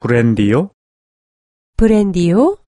브랜디요? 브랜디요?